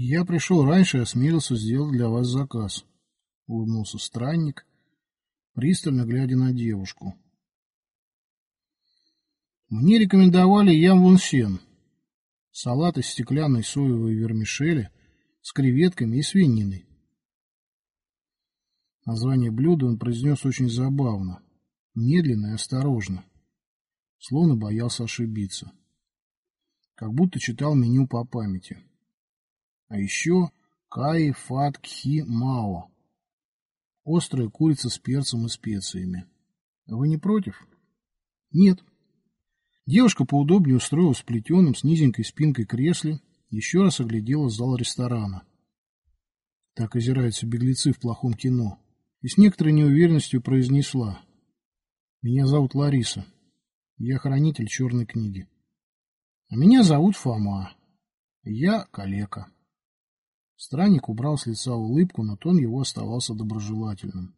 Я пришел раньше и осмелился сделать для вас заказ. Улыбнулся странник, пристально глядя на девушку. Мне рекомендовали ям вон сен. Салат из стеклянной соевой вермишели с креветками и свининой. Название блюда он произнес очень забавно, медленно и осторожно, словно боялся ошибиться. Как будто читал меню по памяти. А еще каи фат кхи мао. Острая курица с перцем и специями. Вы не против? Нет. Девушка поудобнее устроилась в плетеном с низенькой спинкой кресле, еще раз оглядела зал ресторана. Так озираются беглецы в плохом кино. И с некоторой неуверенностью произнесла. Меня зовут Лариса. Я хранитель черной книги. А меня зовут Фома. Я калека. Странник убрал с лица улыбку, но тон его оставался доброжелательным.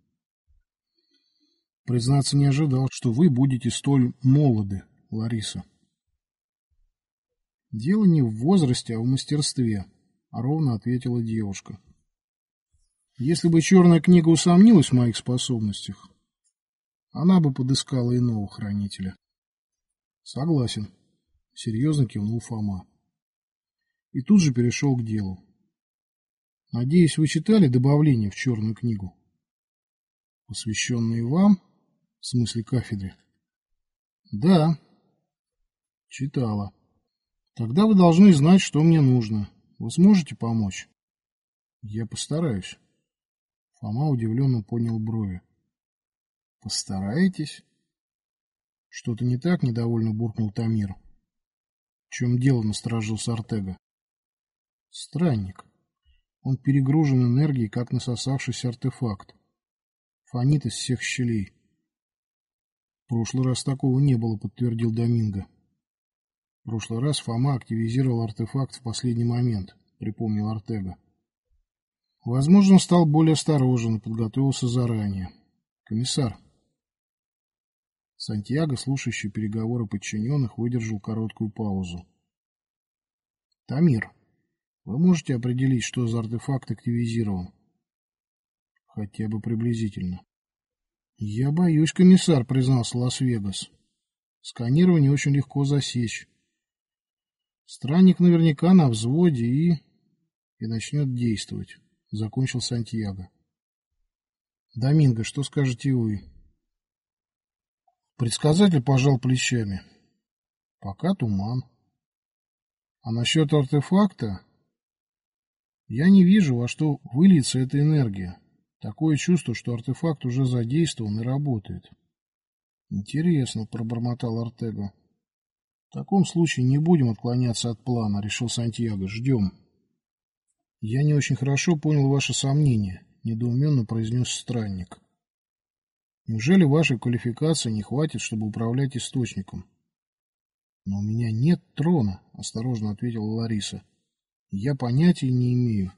Признаться, не ожидал, что вы будете столь молоды, Лариса. Дело не в возрасте, а в мастерстве, ровно ответила девушка. Если бы черная книга усомнилась в моих способностях, она бы подыскала иного хранителя. Согласен, серьезно кивнул Фома. И тут же перешел к делу. Надеюсь, вы читали добавление в черную книгу? Посвященные вам? В смысле кафедре? Да. Читала. Тогда вы должны знать, что мне нужно. Вы сможете помочь? Я постараюсь. Фома удивленно поднял брови. Постараетесь? Что-то не так, недовольно буркнул Тамир. В чем дело, насторожился Артега. Странник. Он перегружен энергией, как насосавшийся артефакт. Фонит из всех щелей. В прошлый раз такого не было, подтвердил Доминго. В прошлый раз Фома активизировал артефакт в последний момент, припомнил Артега. Возможно, он стал более осторожен и подготовился заранее. Комиссар. Сантьяго, слушающий переговоры подчиненных, выдержал короткую паузу. Тамир. Вы можете определить, что за артефакт активизирован? Хотя бы приблизительно. Я боюсь, комиссар, признался Лас-Вегас. Сканирование очень легко засечь. Странник наверняка на взводе и... и начнет действовать. Закончил Сантьяго. Доминго, что скажете вы? Предсказатель пожал плечами. Пока туман. А насчет артефакта... Я не вижу, во что выльется эта энергия. Такое чувство, что артефакт уже задействован и работает. Интересно, пробормотал Артега. В таком случае не будем отклоняться от плана, решил Сантьяго. Ждем. Я не очень хорошо понял ваше сомнение, недоуменно произнес странник. Неужели вашей квалификации не хватит, чтобы управлять источником? Но у меня нет трона, осторожно ответила Лариса. Я понятия не имею.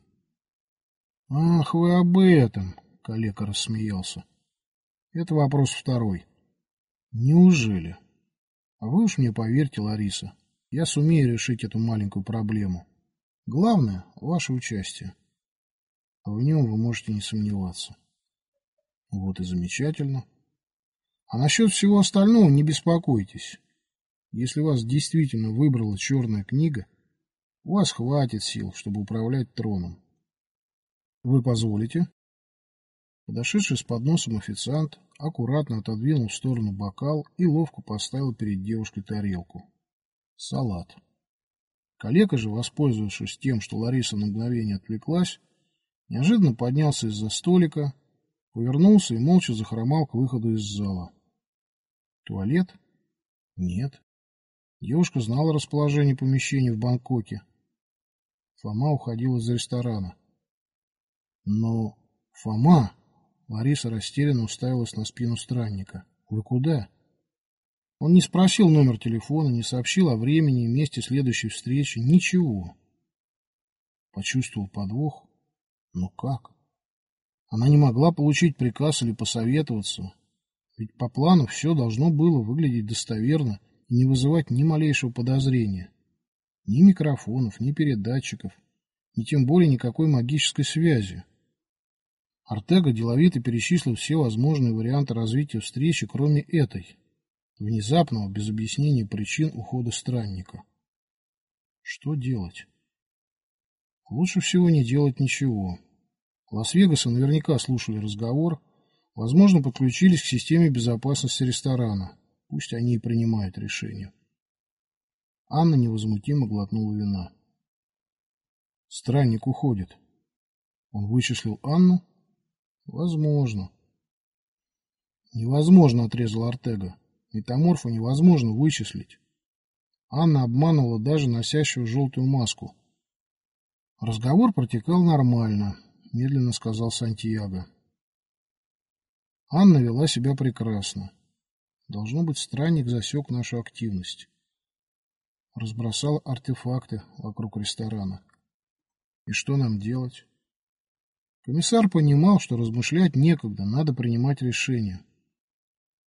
Ах, вы об этом, коллега рассмеялся. Это вопрос второй. Неужели? А вы уж мне поверьте, Лариса, я сумею решить эту маленькую проблему. Главное — ваше участие. А в нем вы можете не сомневаться. Вот и замечательно. А насчет всего остального не беспокойтесь. Если вас действительно выбрала черная книга, у вас хватит сил, чтобы управлять троном. Вы позволите? Подошедший с подносом официант аккуратно отодвинул в сторону бокал и ловко поставил перед девушкой тарелку. Салат. Коллега же, воспользовавшись тем, что Лариса на мгновение отвлеклась, неожиданно поднялся из-за столика, повернулся и молча захромал к выходу из зала. Туалет? Нет. Девушка знала расположение помещений в Бангкоке Фома уходил из ресторана. Но... Фома... Лариса растерянно уставилась на спину странника. Вы куда? Он не спросил номер телефона, не сообщил о времени и месте следующей встречи. Ничего. Почувствовал подвох. Но как? Она не могла получить приказ или посоветоваться. Ведь по плану все должно было выглядеть достоверно и не вызывать ни малейшего подозрения. Ни микрофонов, ни передатчиков, ни тем более никакой магической связи. Артега деловито перечислил все возможные варианты развития встречи, кроме этой, внезапного, без объяснения причин ухода странника. Что делать? Лучше всего не делать ничего. Лас-Вегаса наверняка слушали разговор, возможно, подключились к системе безопасности ресторана. Пусть они и принимают решение. Анна невозмутимо глотнула вина. Странник уходит. Он вычислил Анну? Возможно. Невозможно, отрезал Артега. Метаморфа невозможно вычислить. Анна обманывала даже носящую желтую маску. Разговор протекал нормально, медленно сказал Сантьяго. Анна вела себя прекрасно. Должно быть, странник засек нашу активность. Разбросал артефакты вокруг ресторана. И что нам делать? Комиссар понимал, что размышлять некогда, надо принимать решение.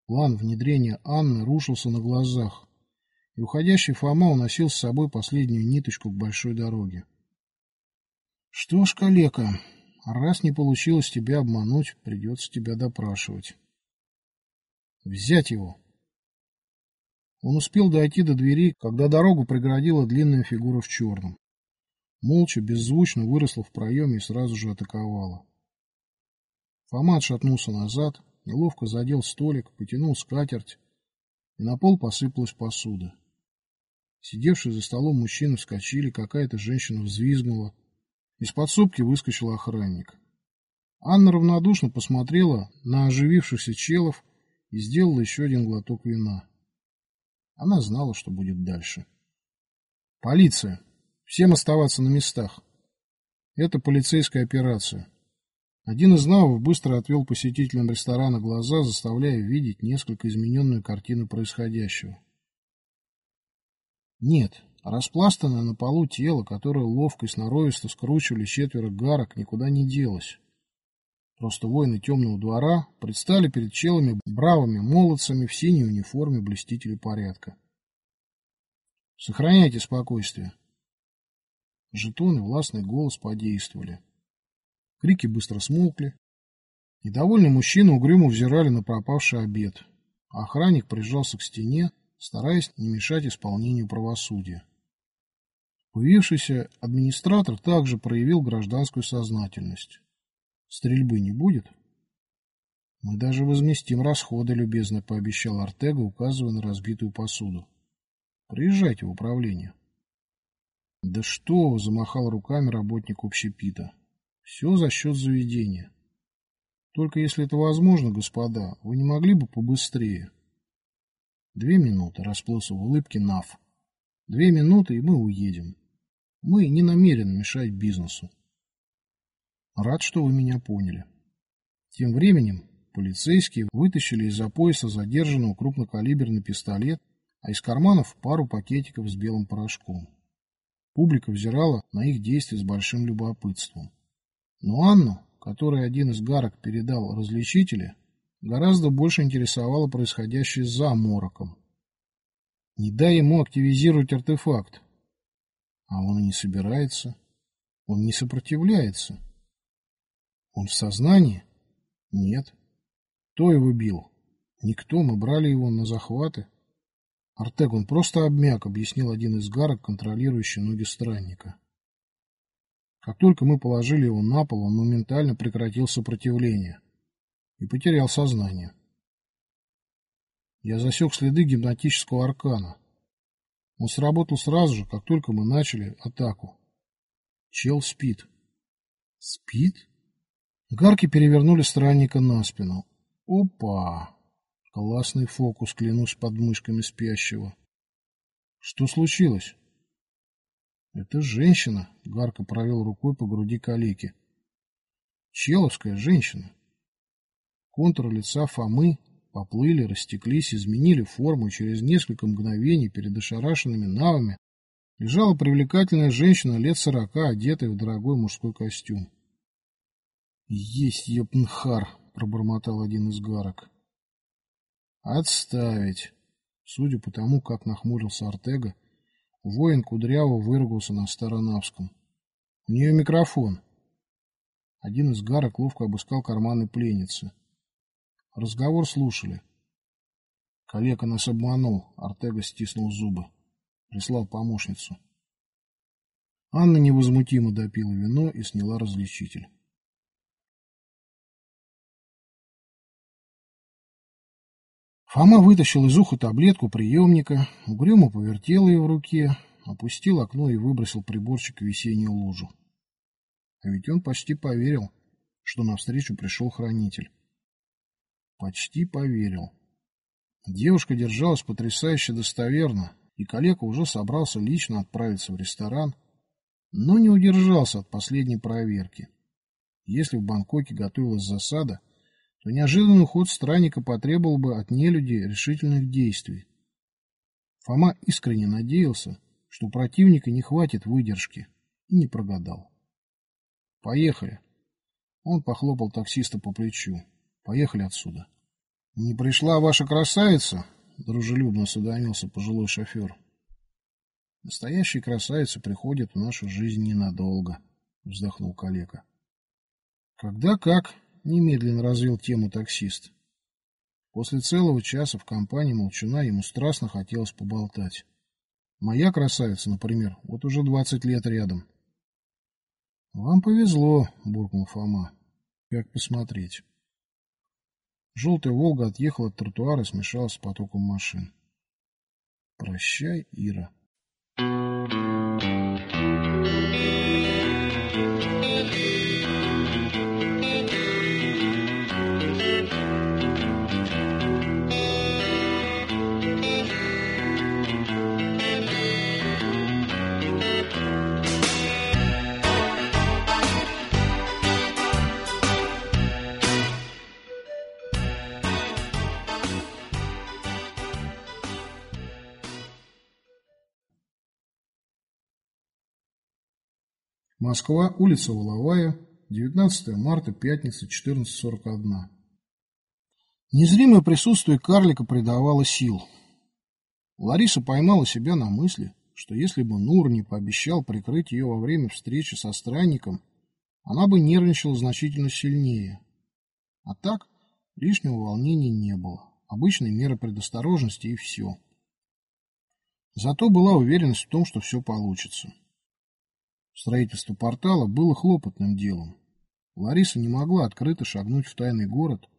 План внедрения Анны рушился на глазах, и уходящий Фома уносил с собой последнюю ниточку к большой дороге. Что ж, калека, раз не получилось тебя обмануть, придется тебя допрашивать. Взять его. Он успел дойти до двери, когда дорогу преградила длинная фигура в черном молча, беззвучно выросла в проеме и сразу же атаковала. Фома отшатнулся назад, неловко задел столик, потянул скатерть, и на пол посыпалась посуда. Сидевшие за столом мужчины вскочили, какая-то женщина взвизгнула. Из подсобки выскочил охранник. Анна равнодушно посмотрела на оживившихся челов и сделала еще один глоток вина. Она знала, что будет дальше. «Полиция!» Всем оставаться на местах. Это полицейская операция. Один из навов быстро отвел посетителям ресторана глаза, заставляя видеть несколько измененную картину происходящего. Нет, распластанное на полу тело, которое ловко и сноровисто скручивали четверо гарок, никуда не делось. Просто воины темного двора предстали перед челами бравыми молодцами в синей униформе блестителей порядка. Сохраняйте спокойствие. Жетоны, властный голос подействовали. Крики быстро смолкли. Недовольные мужчины угрюмо взирали на пропавший обед. Охранник прижался к стене, стараясь не мешать исполнению правосудия. Появившийся администратор также проявил гражданскую сознательность. Стрельбы не будет? Мы даже возместим расходы, любезно пообещал Артега, указывая на разбитую посуду. Приезжайте в управление. Да что, замахал руками работник общепита. Все за счет заведения. Только если это возможно, господа, вы не могли бы побыстрее? Две минуты, расплылся в улыбке Нав. Две минуты, и мы уедем. Мы не намерены мешать бизнесу. Рад, что вы меня поняли. Тем временем полицейские вытащили из-за пояса задержанного крупнокалиберный пистолет, а из карманов пару пакетиков с белым порошком. Публика взирала на их действия с большим любопытством. Но Анну, которой один из гарок передал различители, гораздо больше интересовало происходящее за мороком. Не дай ему активизировать артефакт. А он и не собирается. Он не сопротивляется. Он в сознании? Нет. Кто его бил? Никто, мы брали его на захваты. Артег, он просто обмяк, объяснил один из гарок, контролирующий ноги странника. Как только мы положили его на пол, он моментально прекратил сопротивление и потерял сознание. Я засек следы гипнотического аркана. Он сработал сразу же, как только мы начали атаку. Чел спит. Спит? Гарки перевернули странника на спину. Опа! Классный фокус, клянусь подмышками спящего. Что случилось? Это женщина, Гарко провел рукой по груди калеки. Человская женщина. Контур лица Фомы поплыли, растеклись, изменили форму, и через несколько мгновений перед ошарашенными навами лежала привлекательная женщина лет сорока, одетая в дорогой мужской костюм. «Есть епнхар!» — пробормотал один из гарок. Отставить. Судя по тому, как нахмурился Артега, воин кудряво выругался на старонавском. У нее микрофон. Один из гарок ловко обыскал карманы пленницы. Разговор слушали. Коллега нас обманул, Артега стиснул зубы. Прислал помощницу. Анна невозмутимо допила вино и сняла различитель. Фома вытащил из уха таблетку приемника, угрюмо повертел ее в руке, опустил окно и выбросил приборчик в весеннюю лужу. А ведь он почти поверил, что навстречу пришел хранитель. Почти поверил. Девушка держалась потрясающе достоверно, и коллега уже собрался лично отправиться в ресторан, но не удержался от последней проверки. Если в Бангкоке готовилась засада, то неожиданный уход странника потребовал бы от нелюди решительных действий. Фома искренне надеялся, что противника не хватит выдержки, и не прогадал. «Поехали!» Он похлопал таксиста по плечу. «Поехали отсюда!» «Не пришла ваша красавица?» — дружелюбно осведомился пожилой шофер. «Настоящие красавицы приходят в нашу жизнь ненадолго», — вздохнул коллега. «Когда как?» Немедленно развил тему таксист. После целого часа в компании молчуна ему страстно хотелось поболтать. Моя красавица, например, вот уже двадцать лет рядом. Вам повезло, буркнул Фома. Как посмотреть. Желтая «Волга» отъехала от тротуара и смешалась с потоком машин. Прощай, Ира. Москва, улица Воловая, 19 марта, пятница, 14.41. Незримое присутствие карлика придавало сил. Лариса поймала себя на мысли, что если бы Нур не пообещал прикрыть ее во время встречи со странником, она бы нервничала значительно сильнее. А так лишнего волнения не было. Обычные меры предосторожности и все. Зато была уверенность в том, что все получится. Строительство портала было хлопотным делом. Лариса не могла открыто шагнуть в тайный город,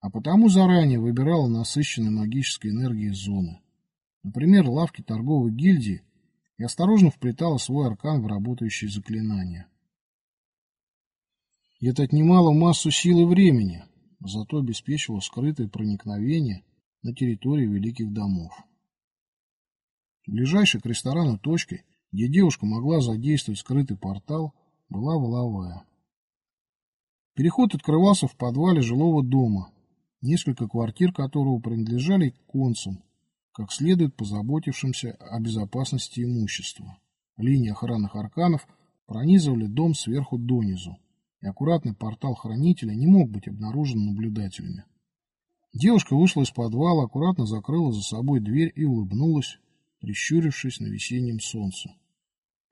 а потому заранее выбирала насыщенной магической энергией зоны. Например, лавки торговой гильдии и осторожно вплетала свой аркан в работающие заклинания. Это отнимало массу сил и времени, зато обеспечивало скрытое проникновение на территорию великих домов. Ближайшей к ресторану точкой где девушка могла задействовать скрытый портал, была воловая. Переход открывался в подвале жилого дома, несколько квартир которого принадлежали концам, как следует позаботившимся о безопасности имущества. Линии охранных арканов пронизывали дом сверху донизу, и аккуратный портал хранителя не мог быть обнаружен наблюдателями. Девушка вышла из подвала, аккуратно закрыла за собой дверь и улыбнулась, прищурившись на весеннем солнце.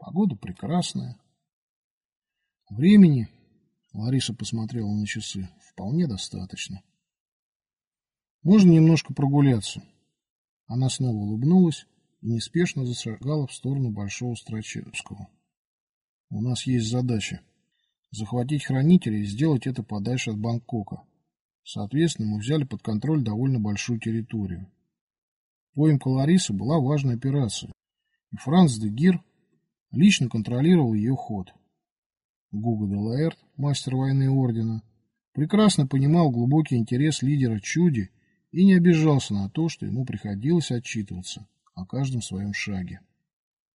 Погода прекрасная. Времени, Лариса посмотрела на часы, вполне достаточно. Можно немножко прогуляться. Она снова улыбнулась и неспешно зашагала в сторону Большого Страчевского. У нас есть задача. Захватить хранителя и сделать это подальше от Бангкока. Соответственно, мы взяли под контроль довольно большую территорию. Поимка Ларисы была важной операцией, и Франц де Гир лично контролировал ее ход. Гуго де Лаэрт, мастер войны ордена, прекрасно понимал глубокий интерес лидера Чуди и не обижался на то, что ему приходилось отчитываться о каждом своем шаге.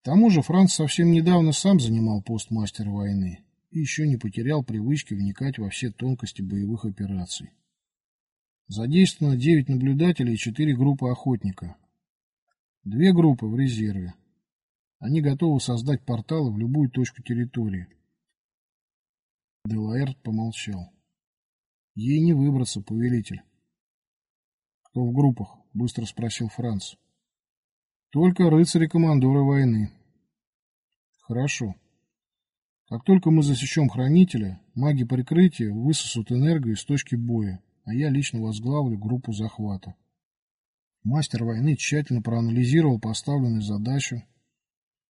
К тому же Франц совсем недавно сам занимал пост мастера войны и еще не потерял привычки вникать во все тонкости боевых операций. Задействовано 9 наблюдателей и 4 группы охотника. Две группы в резерве. Они готовы создать порталы в любую точку территории. Делаэрт помолчал. Ей не выбраться, повелитель. Кто в группах? Быстро спросил Франц. Только рыцари-командоры войны. Хорошо. Как только мы засечем хранителя, маги прикрытия высосут энергию из точки боя, а я лично возглавлю группу захвата. Мастер войны тщательно проанализировал поставленную задачу,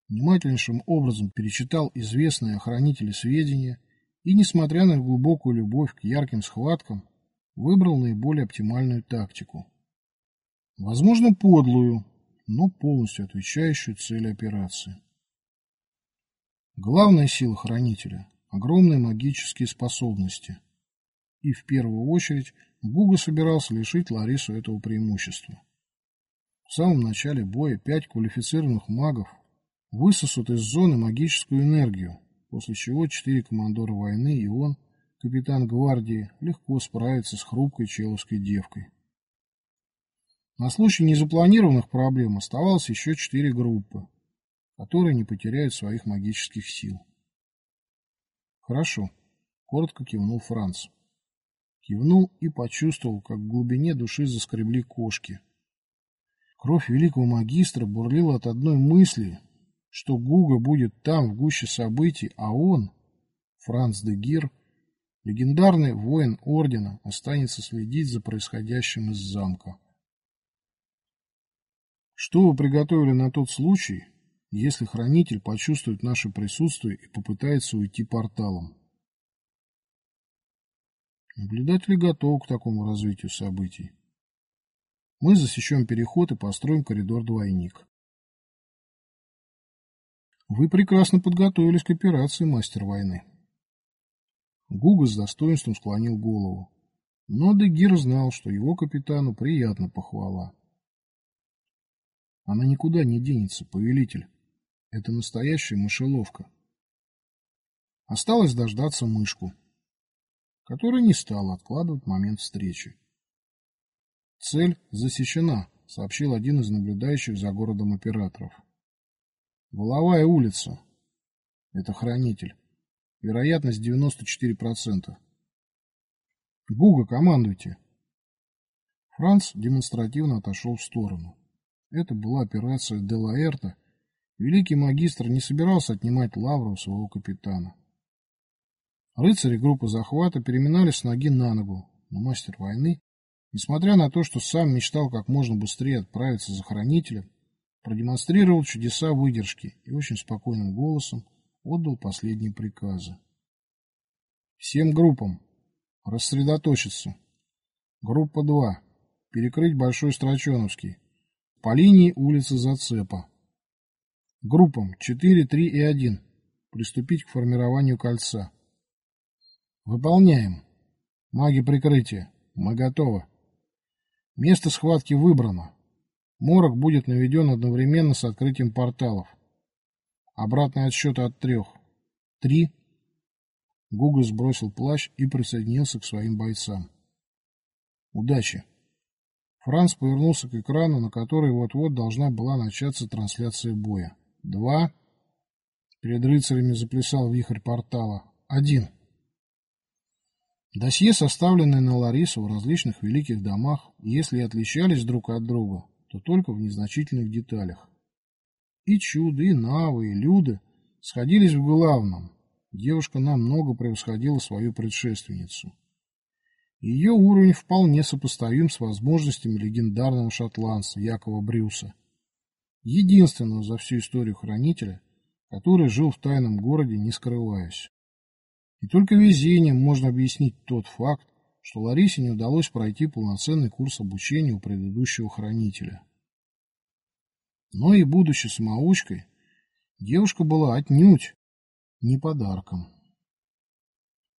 внимательнейшим образом перечитал известные охранители сведения и, несмотря на глубокую любовь к ярким схваткам, выбрал наиболее оптимальную тактику. Возможно, подлую, но полностью отвечающую цели операции. Главная сила хранителя – огромные магические способности. И в первую очередь Гуга собирался лишить Ларису этого преимущества. В самом начале боя пять квалифицированных магов высосут из зоны магическую энергию, после чего четыре командора войны и он, капитан гвардии, легко справится с хрупкой человской девкой. На случай незапланированных проблем оставалось еще четыре группы, которые не потеряют своих магических сил. Хорошо, коротко кивнул Франц. Кивнул и почувствовал, как в глубине души заскребли кошки. Кровь великого магистра бурлила от одной мысли, что Гуга будет там, в гуще событий, а он, Франц де Гир, легендарный воин Ордена, останется следить за происходящим из замка. Что вы приготовили на тот случай, если хранитель почувствует наше присутствие и попытается уйти порталом. Наблюдатели готовы к такому развитию событий. Мы засечем переход и построим коридор-двойник. Вы прекрасно подготовились к операции, мастер войны. Гуга с достоинством склонил голову. Но Дегир знал, что его капитану приятна похвала. Она никуда не денется, повелитель. Это настоящая мышеловка. Осталось дождаться мышку, которая не стала откладывать момент встречи. Цель засечена, сообщил один из наблюдающих за городом операторов. Воловая улица. Это хранитель. Вероятность 94%. Гуга, командуйте. Франц демонстративно отошел в сторону. Это была операция Делаэрта, Великий магистр не собирался отнимать лавру у своего капитана. Рыцари группы захвата переминались с ноги на ногу, но мастер войны, несмотря на то, что сам мечтал как можно быстрее отправиться за хранителем, продемонстрировал чудеса выдержки и очень спокойным голосом отдал последние приказы. Всем группам рассредоточиться. Группа 2. Перекрыть Большой Страченовский. По линии улицы Зацепа. Группам 4, 3 и 1 приступить к формированию кольца. Выполняем. Маги прикрытия. Мы готовы. Место схватки выбрано. Морок будет наведен одновременно с открытием порталов. Обратный отсчет от трех. Три. Гуга сбросил плащ и присоединился к своим бойцам. Удачи. Франц повернулся к экрану, на который вот-вот должна была начаться трансляция боя. Два. Перед рыцарями заплясал вихрь портала. Один. Досье, составленное на Ларису в различных великих домах, если и отличались друг от друга, то только в незначительных деталях. И чуды, и навы, и люды сходились в главном. Девушка намного превосходила свою предшественницу. Ее уровень вполне сопоставим с возможностями легендарного шотландца Якова Брюса – единственного за всю историю хранителя, который жил в тайном городе, не скрываясь. И только везением можно объяснить тот факт, что Ларисе не удалось пройти полноценный курс обучения у предыдущего хранителя. Но и будучи самоучкой, девушка была отнюдь не подарком.